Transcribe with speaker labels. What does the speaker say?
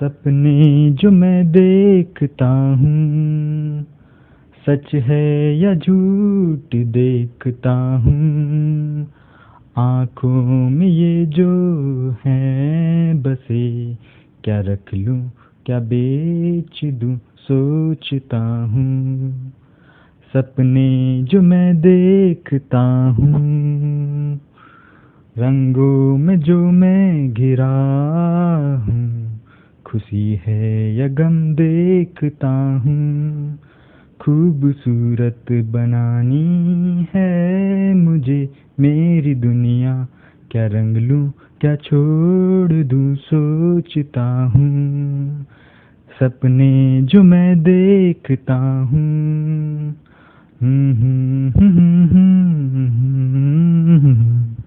Speaker 1: सपने जो मैं देखता हूँ, सच है या झूठ देखता हूँ, आँखों में ये जो है बसे, क्या रख लूँ, क्या बेच दूँ, सोचता हूँ। सपने जो मैं देखता हूँ, रंगों में जो मैं घिरा हूँ, खुशी है या गम देखता हूँ, खूबसूरत बनानी है मुझे मेरी दुनिया, क्या रंग लूँ, क्या छोड़ दूँ, सोचता हूँ, सपने जो मैं देखता हूँ Mm-hmm. mm-hmm.